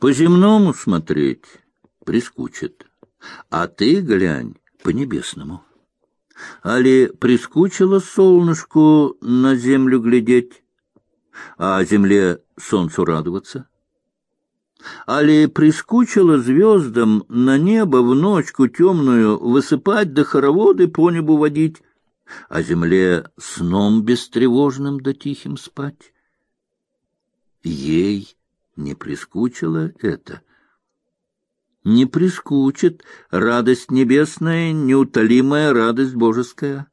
По-земному смотреть прискучит, а ты глянь по-небесному. Али прискучило солнышку на землю глядеть, а земле солнцу радоваться? Али прискучило звездам на небо в ночку темную высыпать да хороводы по небу водить, а земле сном бестревожным да тихим спать? Ей не прискучило это. Не прискучит радость небесная, неутолимая радость божеская.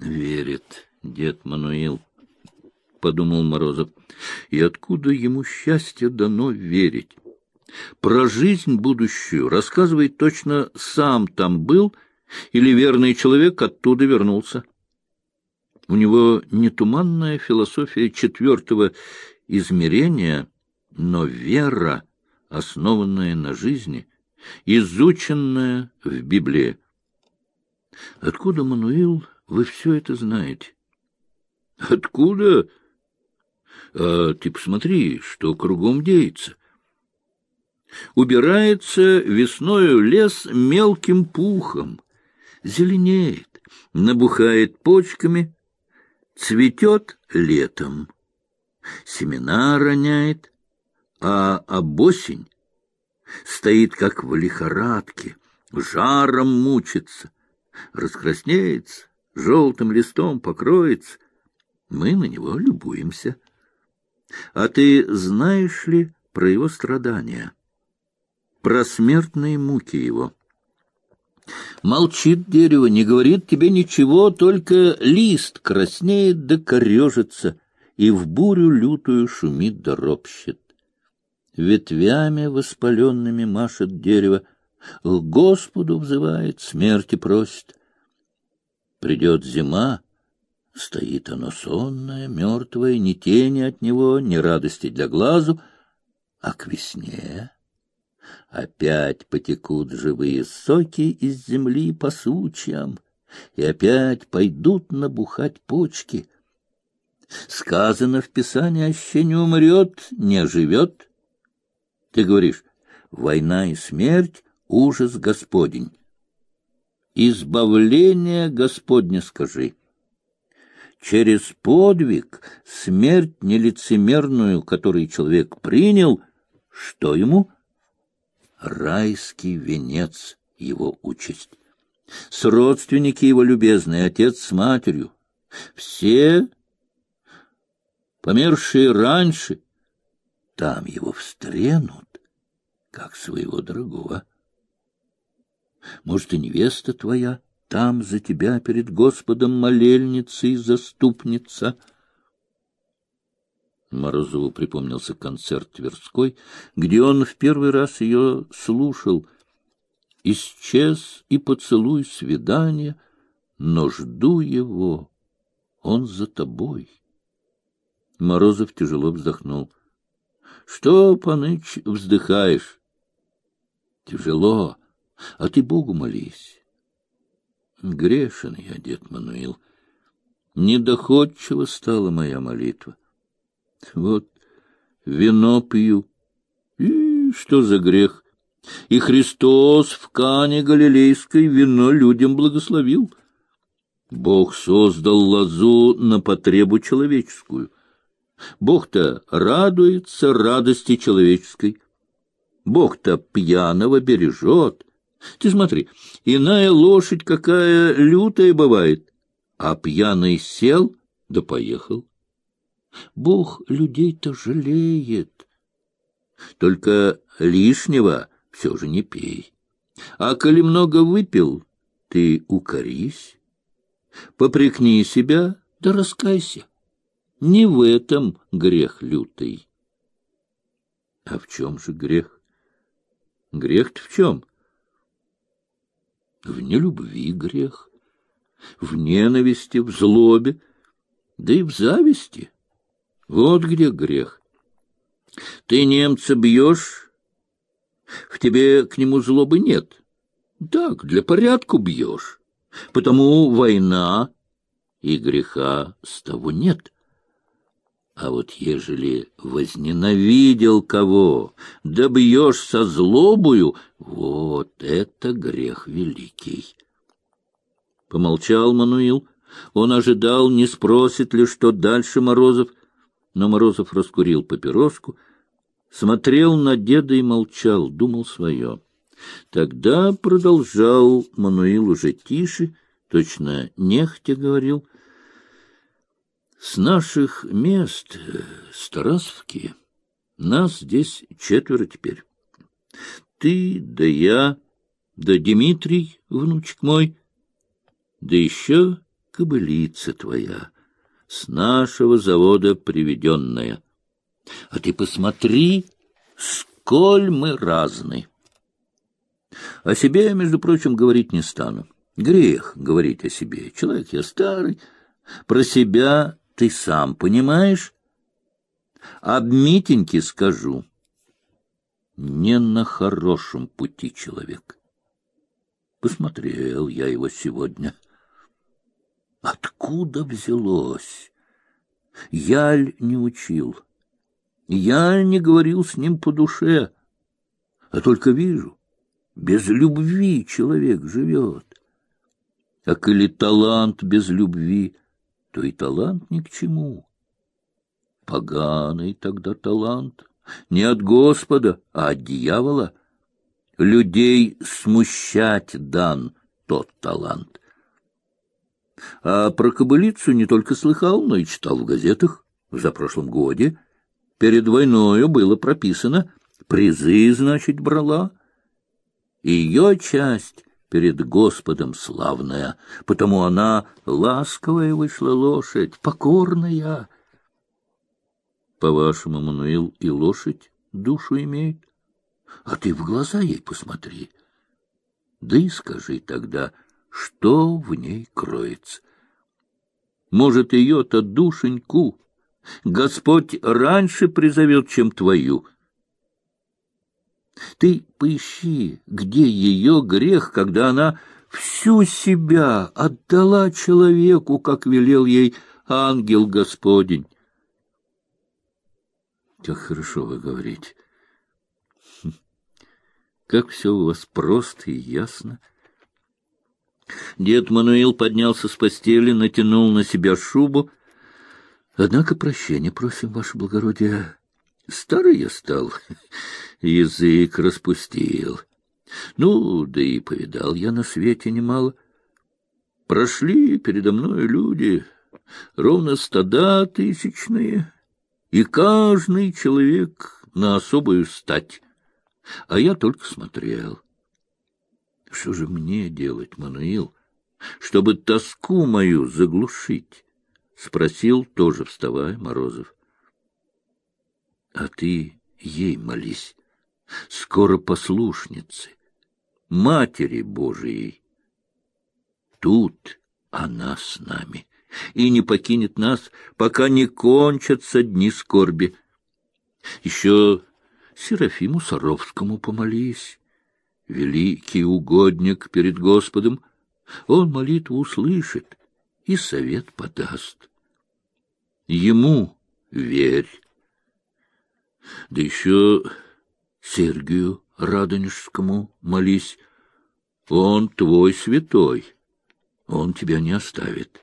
Верит дед Мануил, — подумал Морозов, — и откуда ему счастье дано верить? Про жизнь будущую рассказывает точно сам там был или верный человек оттуда вернулся. У него не туманная философия четвертого измерения, но вера, основанная на жизни, изученная в Библии. Откуда, Мануил, вы все это знаете? Откуда? А ты посмотри, что кругом деется. Убирается весною лес мелким пухом, зеленеет, набухает почками, цветет летом, семена роняет, а об осень стоит, как в лихорадке, жаром мучится, раскраснеется, желтым листом покроется. Мы на него любуемся. А ты знаешь ли про его страдания, про смертные муки его? Молчит дерево, не говорит тебе ничего, только лист краснеет да корежится, и в бурю лютую шумит да ропщет. Ветвями воспаленными машет дерево, к Господу взывает, смерти просит. Придет зима, стоит оно сонное, мертвое, ни тени от него, ни радости для глазу, а к весне Опять потекут живые соки из земли по сучьям, и опять пойдут набухать почки. Сказано в Писании, аще не умрет, не оживет. Ты говоришь, война и смерть — ужас Господень. Избавление Господне скажи. Через подвиг, смерть нелицемерную, который человек принял, что ему — райский венец его участь. С родственники его любезные, отец с матерью, все помершие раньше, там его встренут, как своего дорогого. Может, и невеста твоя там за тебя перед Господом молельница и заступница — Морозову припомнился концерт Тверской, где он в первый раз ее слушал. «Исчез и поцелуй свидания, но жду его, он за тобой». Морозов тяжело вздохнул. — Что, паныч, вздыхаешь? — Тяжело, а ты Богу молись. Грешен я, дед Мануил. Недоходчива стала моя молитва. Вот вино пью. И что за грех? И Христос в Кане Галилейской вино людям благословил. Бог создал лозу на потребу человеческую. Бог-то радуется радости человеческой. Бог-то пьяного бережет. Ты смотри, иная лошадь какая лютая бывает, а пьяный сел да поехал. Бог людей-то жалеет. Только лишнего все же не пей. А коли много выпил, ты укорись, попрекни себя, да раскайся. Не в этом грех лютый. А в чем же грех? Грех-то в чем? В нелюбви грех, в ненависти, в злобе, да и в зависти. Вот где грех. Ты немца бьешь, в тебе к нему злобы нет. Так, для порядку бьешь. Потому война и греха с того нет. А вот ежели возненавидел кого, добьешь со злобою, вот это грех великий. Помолчал Мануил. Он ожидал, не спросит ли, что дальше Морозов. Но Морозов раскурил папироску, смотрел на деда и молчал, думал свое. Тогда продолжал Мануил уже тише, точно нехотя говорил — с наших мест, э, Старасовки, нас здесь четверо теперь. Ты, да я, да Дмитрий, внучек мой, да еще кобылица твоя, с нашего завода приведенная. А ты посмотри, сколь мы разны. О себе, между прочим, говорить не стану. Грех говорить о себе. Человек я старый, про себя ты сам понимаешь? Об Митеньке скажу. Не на хорошем пути человек. Посмотрел я его сегодня. Откуда взялось? Яль не учил. Я не говорил с ним по душе, а только вижу, без любви человек живет. А коли талант без любви, то и талант ни к чему. Поганый тогда талант, не от Господа, а от дьявола. Людей смущать дан тот талант. А про кобылицу не только слыхал, но и читал в газетах в запрошлом годе. Перед войною было прописано, призы, значит, брала. Ее часть перед Господом славная, потому она ласковая вышла лошадь, покорная. По-вашему, Мануил, и лошадь душу имеет? А ты в глаза ей посмотри. Да и скажи тогда, что в ней кроется. Может, ее-то душеньку Господь раньше призовет, чем твою — ты поищи, где ее грех, когда она всю себя отдала человеку, как велел ей ангел Господень. Как хорошо вы говорите. Как все у вас просто и ясно. Дед Мануил поднялся с постели, натянул на себя шубу. Однако прощения просим, ваше благородие. Старый я стал, язык распустил. Ну, да и повидал я на свете немало. Прошли передо мной люди, ровно стада тысячные, и каждый человек на особую стать. А я только смотрел. Что же мне делать, Мануил, чтобы тоску мою заглушить? — спросил, тоже вставая, Морозов. — А ты ей молись скоро послушницы, Матери Божией. Тут она с нами и не покинет нас, пока не кончатся дни скорби. Еще Серафиму Саровскому помолись, великий угодник перед Господом, он молитву услышит и совет подаст. Ему верь. Да еще Сергию Радонежскому молись. Он твой святой, он тебя не оставит.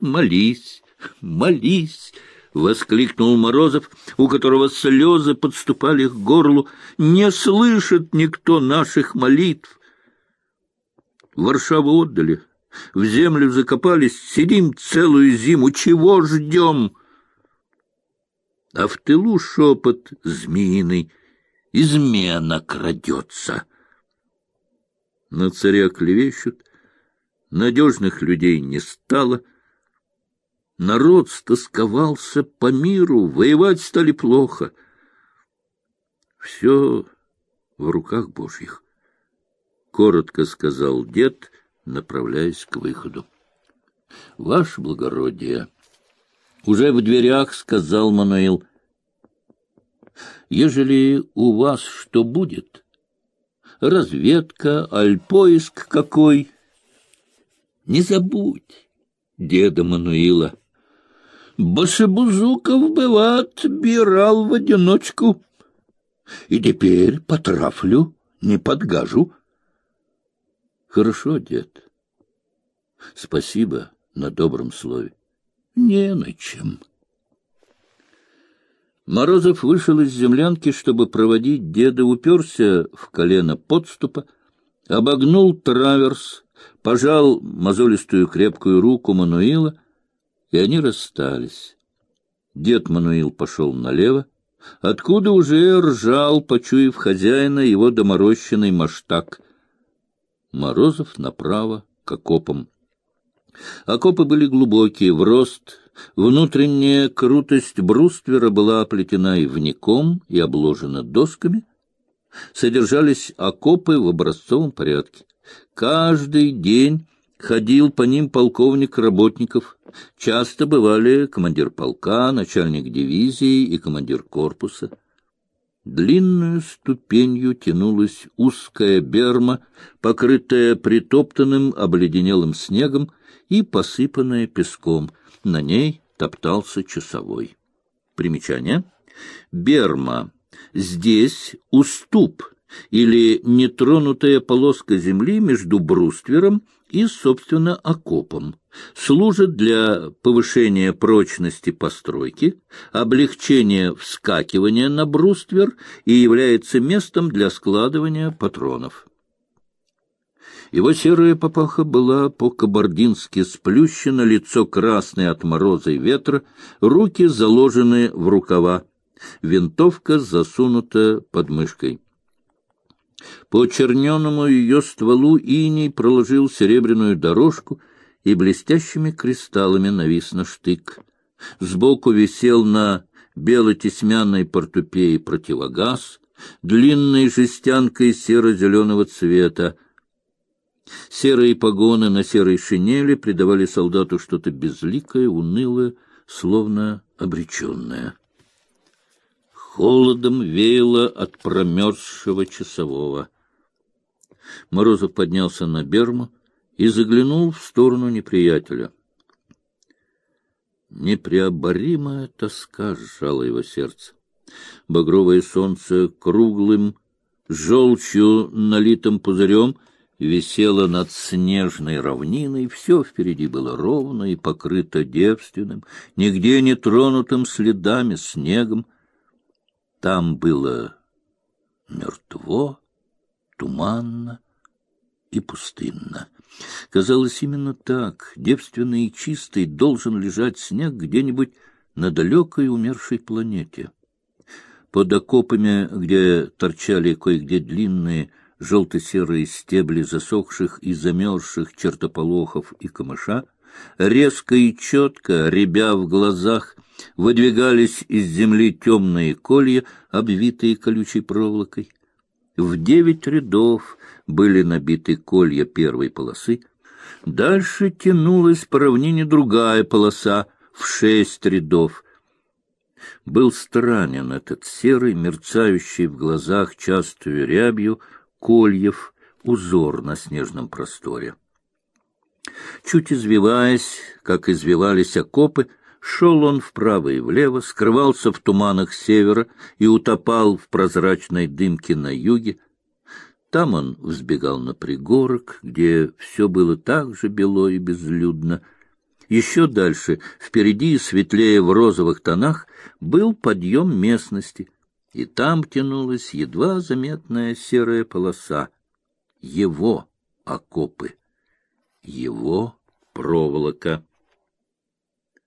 Молись, молись, — воскликнул Морозов, у которого слезы подступали к горлу. Не слышит никто наших молитв. Варшаву отдали, в землю закопались, сидим целую зиму, чего ждем? А в тылу шепот змеиный — измена крадется. На царя клевещут, надежных людей не стало. Народ стосковался по миру, воевать стали плохо. Все в руках Божьих, — коротко сказал дед, направляясь к выходу. — Ваше благородие! Уже в дверях сказал Мануил — ежели у вас что будет, разведка, аль поиск какой, не забудь деда Мануила. Башебузуков, бывает, бирал в одиночку. И теперь потрафлю, не подгажу. Хорошо, дед. Спасибо на добром слове. Не на чем. Морозов вышел из землянки, чтобы проводить деда, уперся в колено подступа, обогнул траверс, пожал мозолистую крепкую руку Мануила, и они расстались. Дед Мануил пошел налево, откуда уже ржал, почуяв хозяина, его доморощенный маштак. Морозов направо, к окопам. Окопы были глубокие, в рост. Внутренняя крутость бруствера была оплетена ивником и обложена досками. Содержались окопы в образцовом порядке. Каждый день ходил по ним полковник работников. Часто бывали командир полка, начальник дивизии и командир корпуса. Длинную ступенью тянулась узкая берма, покрытая притоптанным обледенелым снегом и посыпанная песком. На ней топтался часовой. Примечание. Берма. Здесь уступ или нетронутая полоска земли между бруствером и, собственно, окопом, служит для повышения прочности постройки, облегчения вскакивания на бруствер и является местом для складывания патронов. Его серая папаха была по-кабардински сплющена, лицо красное от мороза и ветра, руки заложены в рукава, винтовка засунута под мышкой. По черненому ее стволу иней проложил серебряную дорожку и блестящими кристаллами навис на штык. Сбоку висел на бело-тесьмяной портупее противогаз, длинной жестянкой серо-зеленого цвета. Серые погоны на серой шинели придавали солдату что-то безликое, унылое, словно обреченное. Холодом веяло от промерзшего часового. Морозов поднялся на берму и заглянул в сторону неприятеля. Непреоборимая тоска сжала его сердце. Багровое солнце круглым, желчью налитым пузырем висело над снежной равниной, все впереди было ровно и покрыто девственным, нигде не тронутым следами снегом, там было мертво, туманно и пустынно. Казалось, именно так, девственный и чистый, должен лежать снег где-нибудь на далекой умершей планете. Под окопами, где торчали кое-где длинные желто-серые стебли засохших и замерзших чертополохов и камыша, резко и четко, ребя в глазах, выдвигались из земли темные колья, обвитые колючей проволокой. В девять рядов были набиты колья первой полосы. Дальше тянулась по равнине другая полоса в шесть рядов. Был странен этот серый, мерцающий в глазах частую рябью, кольев, узор на снежном просторе. Чуть извиваясь, как извивались окопы, Шел он вправо и влево, скрывался в туманах севера и утопал в прозрачной дымке на юге. Там он взбегал на пригорок, где все было так же бело и безлюдно. Еще дальше, впереди, светлее в розовых тонах, был подъем местности, и там тянулась едва заметная серая полоса. Его окопы, его проволока.